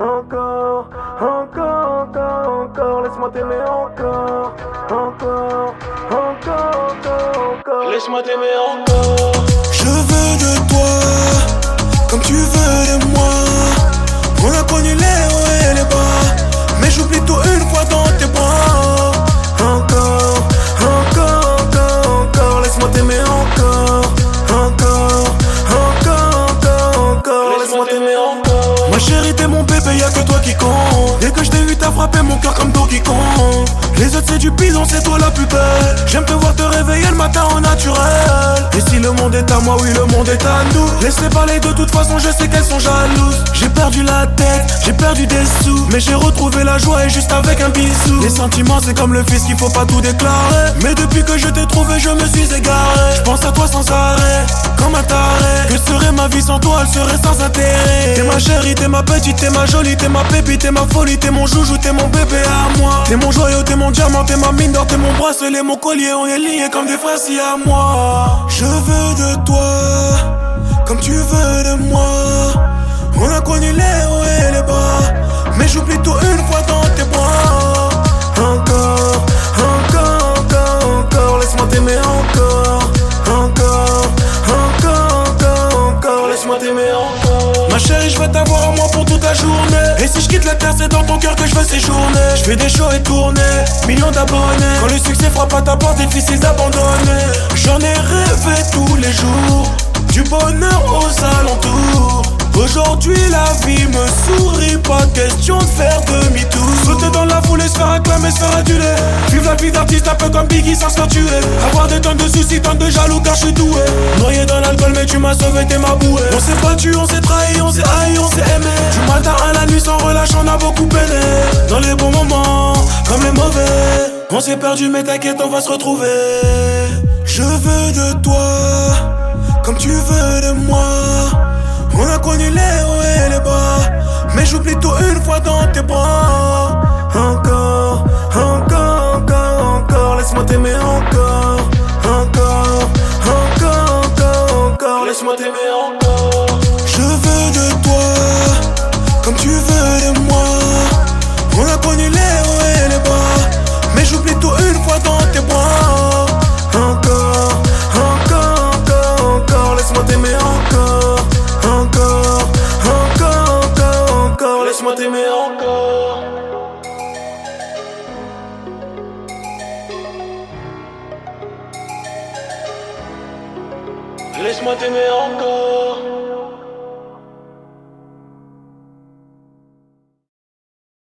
encore, encore, encore, encore, laisse-moi t'aimer encore, encore, encore, encore, encore, laisse-moi t'aimer encore. Je veux de toi, comme tu veux de moi. On a connu les hauts et les bas, mais j'oublie tout une fois dans tes bras. Encore, encore, encore, encore, laisse-moi t'aimer encore, encore, encore, encore, encore, laisse-moi t'aimer encore. Bébé, y'a que toi qui compte. Dès que je t'ai vu, t'as frappé mon cœur comme Donkey Kong. Les autres, c'est du bison, c'est toi la plus belle. J'aime te voir te réveiller le matin au naturel. Et si le monde est à moi, oui, le monde est à nous. Laisse-les parler, de toute façon, je sais qu'elles sont jalouses. J'ai perdu la tête, j'ai perdu des sous. Mais j'ai retrouvé la joie et juste avec un bisou. Les sentiments, c'est comme le fils qu'il faut pas tout déclarer. Mais depuis que je t'ai trouvé, je me suis égaré. Je pense à toi sans arrêt, comme un taré. Ma vie sans toi, elle serait sans intérêt. T'es ma chérie, t'es ma petite, t'es ma jolie, t'es ma pépite, t'es ma folie, t'es mon joujou, t'es mon bébé à moi. T'es mon joyau, t'es mon diamant, t'es ma mine d'or, t'es mon bracelet, mon collier, on est liés comme des frères si à moi. Je veux de toi, comme tu veux de moi. Ma chérie, je veux t'avoir à moi pour toute la journée. Et si je quitte la terre, c'est dans ton cœur que je veux séjourner. Je fais des shows et tourner, millions d'abonnés. Quand le succès frappe à ta porte, difficile d'abandonner. J'en ai rêvé tous les jours, du bonheur aux alentours. Aujourd'hui la vie me sourit, pas question de faire demi-tour dans la faire se faire aduler Vivre la vie d'artiste un peu comme Biggie sans se tuer Avoir des tonnes de soucis, tonnes de jaloux car je suis doué. Noyé dans l'alcool mais tu m'as sauvé, t'es ma bouée. On s'est battu, on s'est trahi, on s'est haï, on s'est aimé. Du matin à la nuit sans relâche, on a beaucoup peiné. Dans les bons moments, comme les mauvais. On s'est perdu mais t'inquiète, on va se retrouver. Je veux de toi, comme tu veux de moi. On a connu les hauts et les bas, mais j'oublie tout une fois dans tes bras. Je veux de toi, comme tu veux de moi. On a connu les hauts et les bas, mais j'oublie tout une fois dans tes bras. Encore, encore, encore, encore, laisse-moi t'aimer encore. Encore, encore, encore, encore, laisse-moi t'aimer encore. Laisse-moi t'aimer encore.